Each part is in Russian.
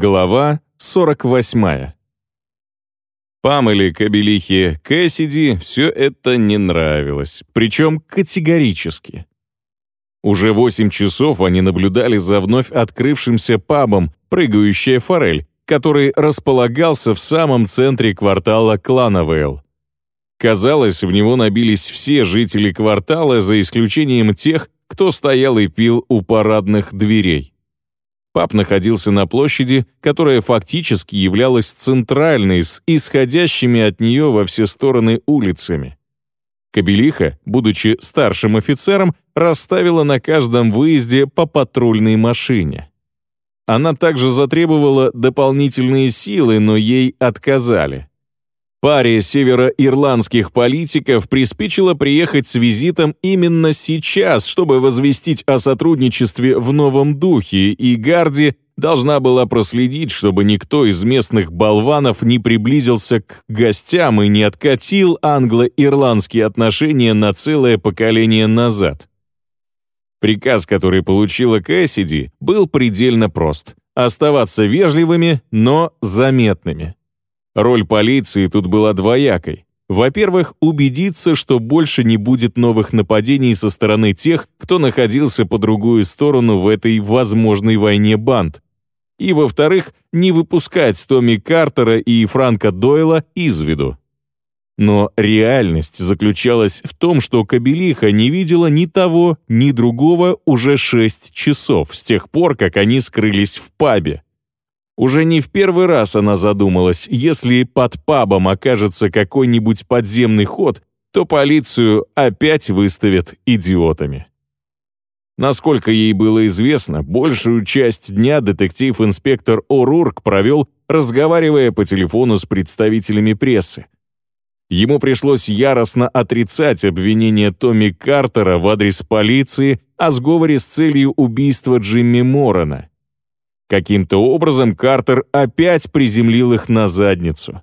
Глава 48. Памеле Кабелихе Кэссиди все это не нравилось, причем категорически. Уже восемь часов они наблюдали за вновь открывшимся пабом «Прыгающая форель», который располагался в самом центре квартала Клановейл. Казалось, в него набились все жители квартала, за исключением тех, кто стоял и пил у парадных дверей. Паб находился на площади, которая фактически являлась центральной с исходящими от нее во все стороны улицами. Кабелиха, будучи старшим офицером, расставила на каждом выезде по патрульной машине. Она также затребовала дополнительные силы, но ей отказали. Паре североирландских политиков приспичило приехать с визитом именно сейчас, чтобы возвестить о сотрудничестве в новом духе, и Гарди должна была проследить, чтобы никто из местных болванов не приблизился к гостям и не откатил англо-ирландские отношения на целое поколение назад. Приказ, который получила Кэссиди, был предельно прост – оставаться вежливыми, но заметными. Роль полиции тут была двоякой. Во-первых, убедиться, что больше не будет новых нападений со стороны тех, кто находился по другую сторону в этой возможной войне банд. И, во-вторых, не выпускать Томми Картера и Франка Дойла из виду. Но реальность заключалась в том, что Кабелиха не видела ни того, ни другого уже шесть часов с тех пор, как они скрылись в пабе. Уже не в первый раз она задумалась, если под пабом окажется какой-нибудь подземный ход, то полицию опять выставят идиотами. Насколько ей было известно, большую часть дня детектив-инспектор О'Рурк провел, разговаривая по телефону с представителями прессы. Ему пришлось яростно отрицать обвинение Томми Картера в адрес полиции о сговоре с целью убийства Джимми Морона. Каким-то образом Картер опять приземлил их на задницу.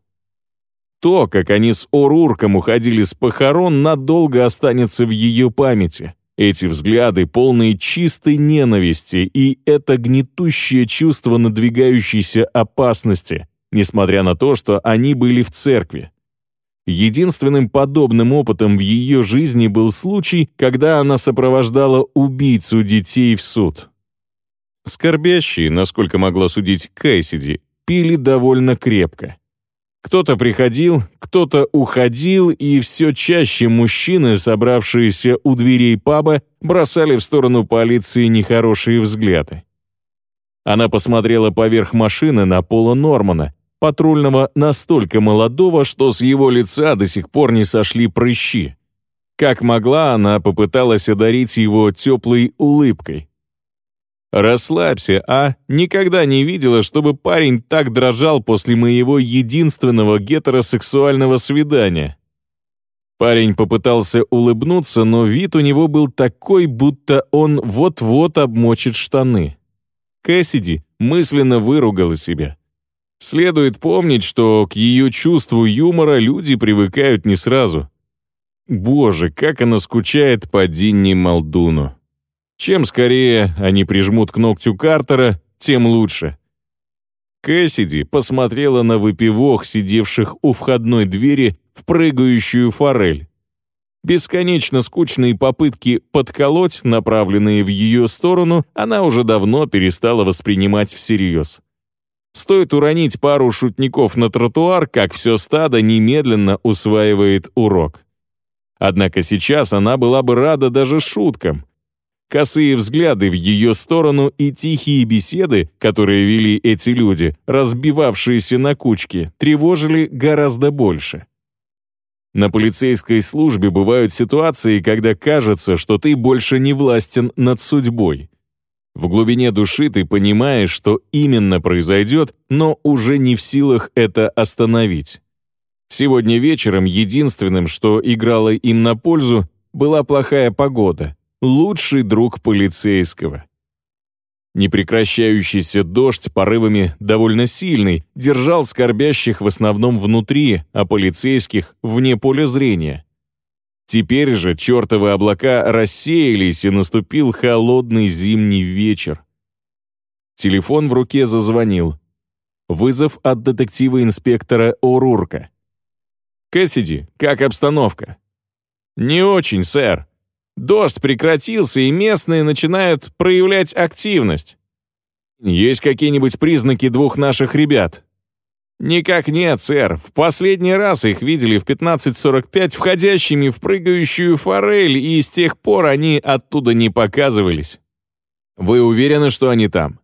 То, как они с Орурком уходили с похорон, надолго останется в ее памяти. Эти взгляды, полные чистой ненависти, и это гнетущее чувство надвигающейся опасности, несмотря на то, что они были в церкви. Единственным подобным опытом в ее жизни был случай, когда она сопровождала убийцу детей в суд. Скорбящие, насколько могла судить Кэссиди, пили довольно крепко. Кто-то приходил, кто-то уходил, и все чаще мужчины, собравшиеся у дверей паба, бросали в сторону полиции нехорошие взгляды. Она посмотрела поверх машины на Пола Нормана, патрульного настолько молодого, что с его лица до сих пор не сошли прыщи. Как могла, она попыталась одарить его теплой улыбкой. «Расслабься, а? Никогда не видела, чтобы парень так дрожал после моего единственного гетеросексуального свидания». Парень попытался улыбнуться, но вид у него был такой, будто он вот-вот обмочит штаны. Кэссиди мысленно выругала себя. Следует помнить, что к ее чувству юмора люди привыкают не сразу. Боже, как она скучает по Динни Малдуну. Чем скорее они прижмут к ногтю Картера, тем лучше. Кэссиди посмотрела на выпивох, сидевших у входной двери в прыгающую форель. Бесконечно скучные попытки подколоть, направленные в ее сторону, она уже давно перестала воспринимать всерьез. Стоит уронить пару шутников на тротуар, как все стадо немедленно усваивает урок. Однако сейчас она была бы рада даже шуткам, Косые взгляды в ее сторону и тихие беседы, которые вели эти люди, разбивавшиеся на кучки, тревожили гораздо больше. На полицейской службе бывают ситуации, когда кажется, что ты больше не властен над судьбой. В глубине души ты понимаешь, что именно произойдет, но уже не в силах это остановить. Сегодня вечером единственным, что играло им на пользу, была плохая погода лучший друг полицейского. Непрекращающийся дождь, порывами довольно сильный, держал скорбящих в основном внутри, а полицейских вне поля зрения. Теперь же чертовы облака рассеялись, и наступил холодный зимний вечер. Телефон в руке зазвонил. Вызов от детектива-инспектора О'Рурка. «Кэссиди, как обстановка?» «Не очень, сэр. Дождь прекратился, и местные начинают проявлять активность. Есть какие-нибудь признаки двух наших ребят?» «Никак нет, сэр. В последний раз их видели в 15.45 входящими в прыгающую форель, и с тех пор они оттуда не показывались». «Вы уверены, что они там?»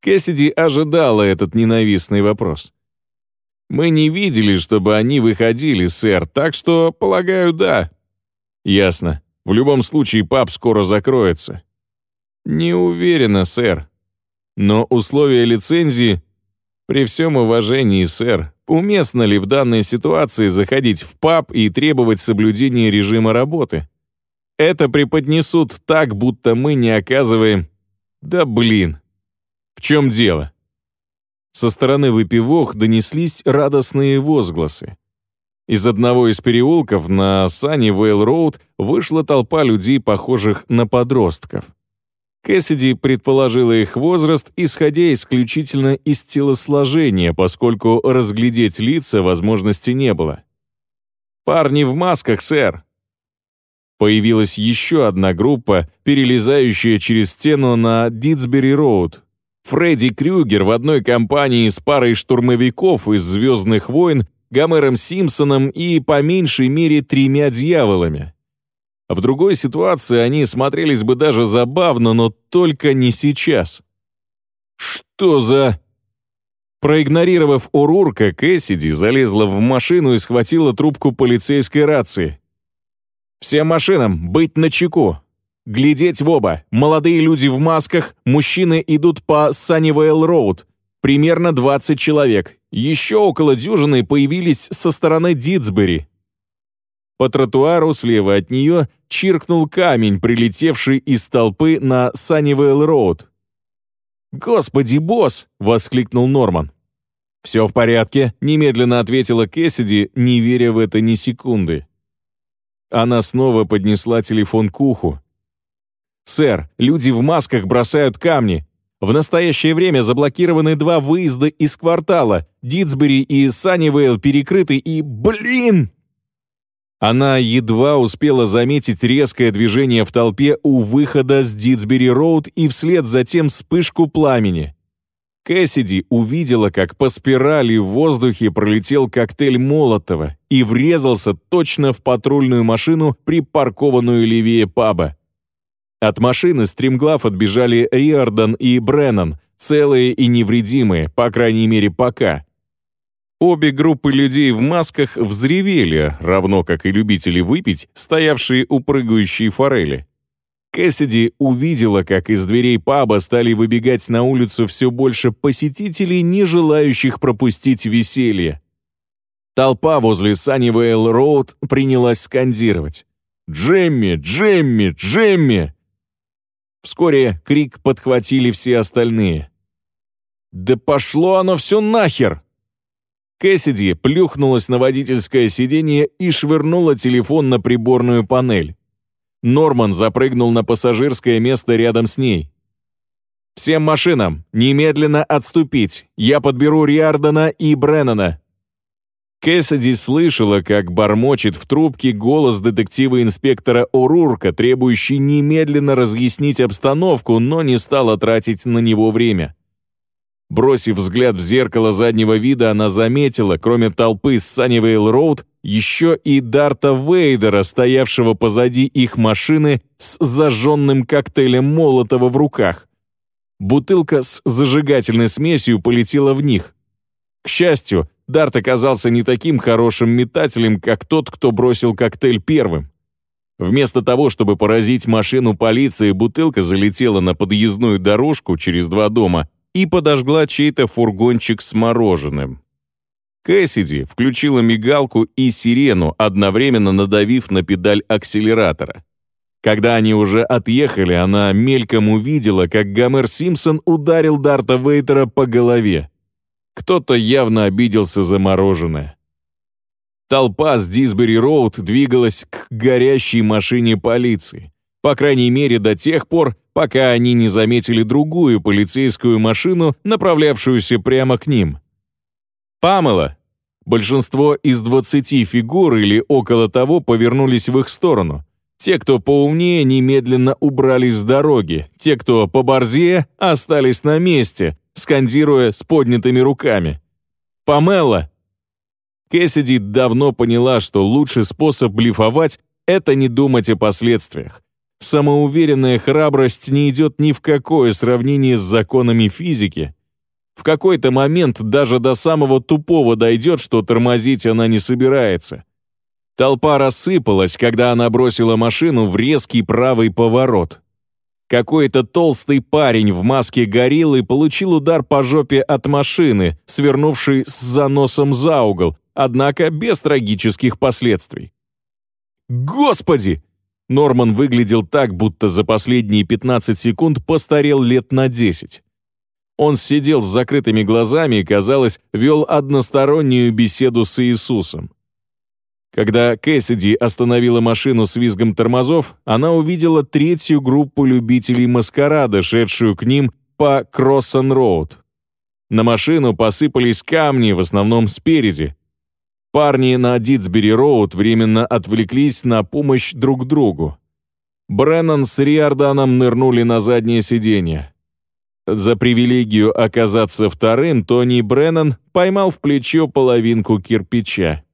Кэссиди ожидала этот ненавистный вопрос. «Мы не видели, чтобы они выходили, сэр, так что, полагаю, да». «Ясно. В любом случае, паб скоро закроется». «Не уверена, сэр. Но условия лицензии при всем уважении, сэр, уместно ли в данной ситуации заходить в паб и требовать соблюдения режима работы? Это преподнесут так, будто мы не оказываем... Да блин. В чем дело? Со стороны выпивох донеслись радостные возгласы. Из одного из переулков на Саннивейл-Роуд вышла толпа людей, похожих на подростков. Кэссиди предположила их возраст, исходя исключительно из телосложения, поскольку разглядеть лица возможности не было. «Парни в масках, сэр!» Появилась еще одна группа, перелезающая через стену на Дитсбери-Роуд. Фредди Крюгер в одной компании с парой штурмовиков из «Звездных войн», Гомером Симпсоном и, по меньшей мере, тремя дьяволами. В другой ситуации они смотрелись бы даже забавно, но только не сейчас. Что за... Проигнорировав Урурка, Кэссиди залезла в машину и схватила трубку полицейской рации. «Всем машинам быть начеку! Глядеть в оба! Молодые люди в масках, мужчины идут по Саннивейл-Роуд. Примерно 20 человек. Еще около дюжины появились со стороны Дитсбери. По тротуару слева от нее чиркнул камень, прилетевший из толпы на Саннивейл-Роуд. «Господи, босс!» — воскликнул Норман. «Все в порядке», — немедленно ответила Кэссиди, не веря в это ни секунды. Она снова поднесла телефон к уху. «Сэр, люди в масках бросают камни. В настоящее время заблокированы два выезда из квартала. Дитсбери и Саннивейл перекрыты и... Блин!» Она едва успела заметить резкое движение в толпе у выхода с Дитсбери-Роуд и вслед за тем вспышку пламени. Кэссиди увидела, как по спирали в воздухе пролетел коктейль Молотова и врезался точно в патрульную машину, припаркованную левее паба. От машины стремглав отбежали Риордан и Бреннан, целые и невредимые, по крайней мере пока. Обе группы людей в масках взревели, равно как и любители выпить, стоявшие у прыгающей форели. Кэссиди увидела, как из дверей паба стали выбегать на улицу все больше посетителей, не желающих пропустить веселье. Толпа возле Саннивейл-Роуд принялась скандировать. «Джемми! Джемми! Джемми!» Вскоре крик подхватили все остальные. «Да пошло оно все нахер!» Кэссиди плюхнулась на водительское сиденье и швырнула телефон на приборную панель. Норман запрыгнул на пассажирское место рядом с ней. «Всем машинам! Немедленно отступить! Я подберу Риардона и Бреннана!» Кэссиди слышала, как бормочет в трубке голос детектива-инспектора О'Рурка, требующий немедленно разъяснить обстановку, но не стала тратить на него время. Бросив взгляд в зеркало заднего вида, она заметила, кроме толпы с Саннивейл-Роуд, еще и Дарта Вейдера, стоявшего позади их машины с зажженным коктейлем Молотова в руках. Бутылка с зажигательной смесью полетела в них. К счастью, Дарт оказался не таким хорошим метателем, как тот, кто бросил коктейль первым. Вместо того, чтобы поразить машину полиции, бутылка залетела на подъездную дорожку через два дома и подожгла чей-то фургончик с мороженым. Кэссиди включила мигалку и сирену, одновременно надавив на педаль акселератора. Когда они уже отъехали, она мельком увидела, как Гомер Симпсон ударил Дарта Вейтера по голове. Кто-то явно обиделся за мороженое. Толпа с Дисбери-Роуд двигалась к горящей машине полиции. По крайней мере, до тех пор, пока они не заметили другую полицейскую машину, направлявшуюся прямо к ним. Памела. Большинство из 20 фигур или около того повернулись в их сторону. Те, кто поумнее, немедленно убрались с дороги. Те, кто поборзее, остались на месте, скандируя с поднятыми руками. «Памела!» Кэссиди давно поняла, что лучший способ блефовать — это не думать о последствиях. Самоуверенная храбрость не идет ни в какое сравнение с законами физики. В какой-то момент даже до самого тупого дойдет, что тормозить она не собирается. Толпа рассыпалась, когда она бросила машину в резкий правый поворот. Какой-то толстый парень в маске гориллы получил удар по жопе от машины, свернувшей с заносом за угол, однако без трагических последствий. «Господи!» Норман выглядел так, будто за последние 15 секунд постарел лет на 10. Он сидел с закрытыми глазами и, казалось, вел одностороннюю беседу с Иисусом. Когда Кэссиди остановила машину с визгом тормозов, она увидела третью группу любителей маскарада, шедшую к ним по Кроссон-Роуд. На машину посыпались камни, в основном спереди. Парни на Дитсбери-Роуд временно отвлеклись на помощь друг другу. Бреннан с Риорданом нырнули на заднее сиденье. За привилегию оказаться вторым Тони Бреннан поймал в плечо половинку кирпича.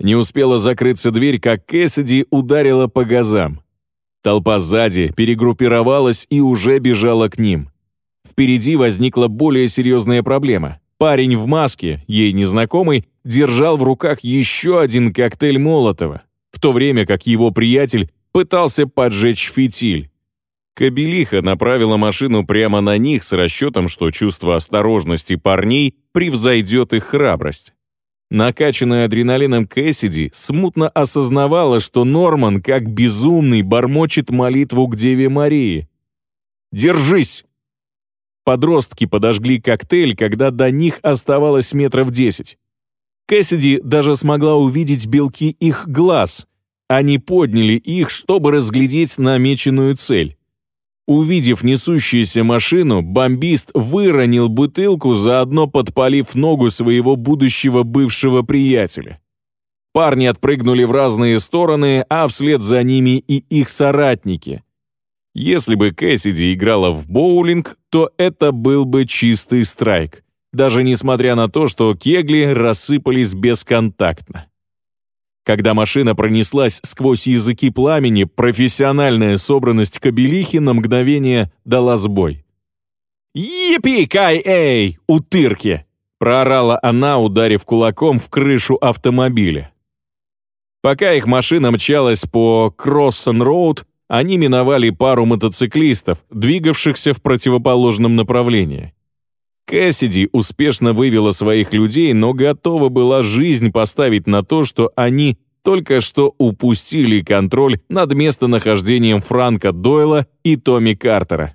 Не успела закрыться дверь, как Кэссиди ударила по газам. Толпа сзади перегруппировалась и уже бежала к ним. Впереди возникла более серьезная проблема. Парень в маске, ей незнакомый, держал в руках еще один коктейль Молотова, в то время как его приятель пытался поджечь фитиль. Кабелиха направила машину прямо на них с расчетом, что чувство осторожности парней превзойдет их храбрость. Накачанная адреналином Кэссиди смутно осознавала, что Норман, как безумный, бормочет молитву к Деве Марии. «Держись!» Подростки подожгли коктейль, когда до них оставалось метров десять. Кэссиди даже смогла увидеть белки их глаз. Они подняли их, чтобы разглядеть намеченную цель. Увидев несущуюся машину, бомбист выронил бутылку, заодно подпалив ногу своего будущего бывшего приятеля. Парни отпрыгнули в разные стороны, а вслед за ними и их соратники. Если бы Кэссиди играла в боулинг, то это был бы чистый страйк, даже несмотря на то, что кегли рассыпались бесконтактно. Когда машина пронеслась сквозь языки пламени, профессиональная собранность кабелихи на мгновение дала сбой. «Епи-кай-эй, утырки!» — проорала она, ударив кулаком в крышу автомобиля. Пока их машина мчалась по Кроссон-Роуд, они миновали пару мотоциклистов, двигавшихся в противоположном направлении. Кэссиди успешно вывела своих людей, но готова была жизнь поставить на то, что они только что упустили контроль над местонахождением Франка Дойла и Томми Картера.